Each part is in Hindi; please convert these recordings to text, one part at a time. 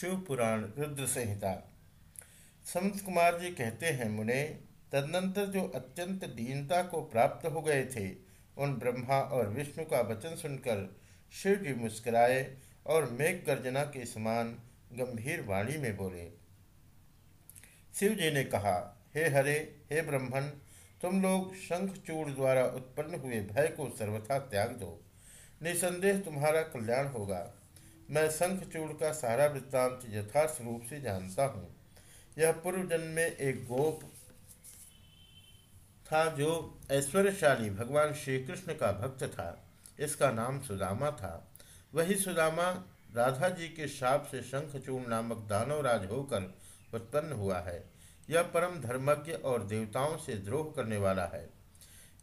शिव पुराण रुद्र संहिता संत कुमार जी कहते हैं, मुने, तदनंतर जो अत्यंत दीनता को प्राप्त हो गए थे, उन ब्रह्मा और विष्णु का वचन सुनकर शिव जी मुस्कुराए और मेघ गर्जना के समान गंभीर वाणी में बोले। शिव जी ने कहा, हे हरे, हे ब्रह्मण तुम लोग शंखचूड़ द्वारा उत्पन्न हुए भय को सर्वथा त्याग दो। निसंदेह तुम्हारा कल्याण होगा। मैं शंखचूड़ का सारा वृत्तांत यथार्थ रूप से जानता हूँ। यह पूर्व जन्म में एक गोप था जो ऐश्वर्यशाली भगवान श्री कृष्ण का भक्त था। इसका नाम सुदामा था। वही सुदामा राधा जी के शाप से शंखचूड़ नामक दानवराज होकर उत्पन्न हुआ है। यह परम धर्मज्ञ और देवताओं से द्रोह करने वाला है।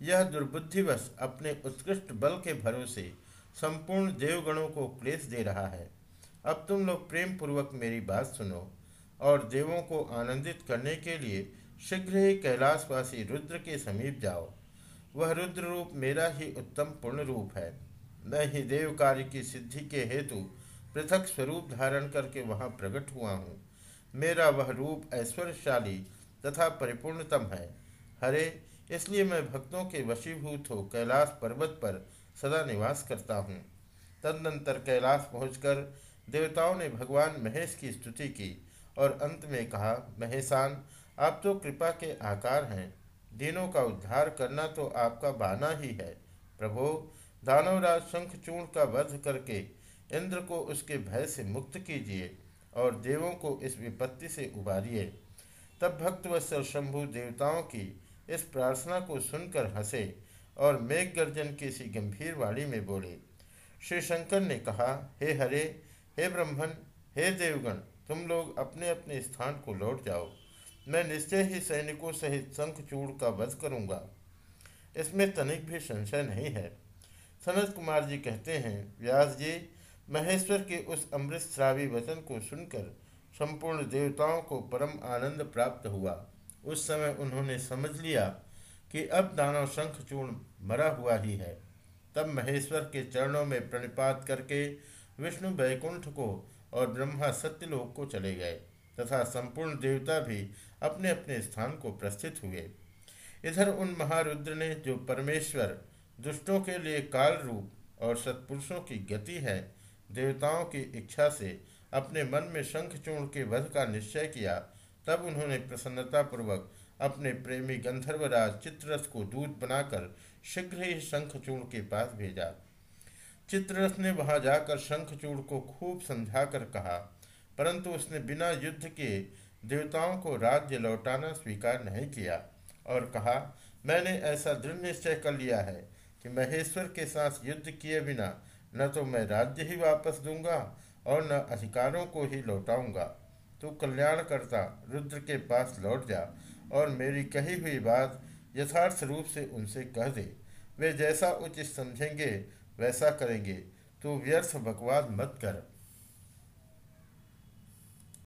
यह दुर्बुद्धिवश अपने उत्कृष्ट बल के भरोसे संपूर्ण देवगणों को क्लेश दे रहा है। अब तुम लोग प्रेम पूर्वक मेरी बात सुनो और देवों को आनंदित करने के लिए शीघ्र ही कैलाशवासी रुद्र के समीप जाओ। वह रुद्र रूप मेरा ही उत्तम पूर्ण रूप है। मैं ही देव कार्य की सिद्धि के हेतु पृथक स्वरूप धारण करके वहाँ प्रकट हुआ हूँ। मेरा वह रूप ऐश्वर्यशाली तथा परिपूर्णतम है। हरे, इसलिए मैं भक्तों के वशीभूत हो कैलाश पर्वत पर सदा निवास करता हूँ। तदनंतर कैलाश पहुंचकर देवताओं ने भगवान महेश की स्तुति की और अंत में कहा, महेशान, आप तो कृपा के आकार हैं। दिनों का उद्धार करना तो आपका बाना ही है। प्रभो, दानवराज शंखचूर्ण का वध करके इंद्र को उसके भय से मुक्त कीजिए और देवों को इस विपत्ति से उबारिए। तब भक्तवत्सल शंभु देवताओं की इस प्रार्थना को सुनकर हंसे और मेघ गर्जन की सी गंभीर वाणी में बोले, श्री शंकर ने कहा, हे हरे, हे ब्रह्मन, हे देवगण, तुम लोग अपने अपने स्थान को लौट जाओ। मैं निश्चय ही सैनिकों सहित शंखचूड़ का वध करूँगा। इसमें तनिक भी संशय नहीं है। सनत कुमार जी कहते हैं, व्यास जी, महेश्वर के उस अमृत श्रावी वचन को सुनकर संपूर्ण देवताओं को परम आनंद प्राप्त हुआ। उस समय उन्होंने समझ लिया कि अब दानव शंखचूर्ण मरा हुआ ही है। तब महेश्वर के चरणों में प्रणिपात करके विष्णु वैकुंठ को और ब्रह्मा सत्यलोक को चले गए तथा संपूर्ण देवता भी अपने अपने स्थान को प्रस्थित हुए। इधर उन महारुद्र ने जो परमेश्वर दुष्टों के लिए काल रूप और सत्पुरुषों की गति है, देवताओं की इच्छा से अपने मन में शंखचूर्ण के वध का निश्चय किया, तब उन्होंने प्रसन्नतापूर्वक अपने प्रेमी गंधर्वराज चित्ररथ को दूत बनाकर शीघ्र ही शंखचूड़ के पास भेजा। चित्ररथ ने वहाँ जाकर शंखचूड़ को खूब समझाकर कहा, परंतु उसने बिना युद्ध के देवताओं को राज्य लौटाना स्वीकार नहीं किया और कहा, मैंने ऐसा दृढ़ निश्चय कर लिया है कि महेश्वर के साथ युद्ध किए बिना न तो मैं राज्य ही वापस दूँगा और न अधिकारों को ही लौटाऊँगा। तू कल्याणकर्ता रुद्र के पास लौट जा। और मेरी कही हुई बात यथार्थ रूप से उनसे कह दे। वे जैसा उचित समझेंगे, वैसा करेंगे। तू व्यर्थ बकवाद मत कर।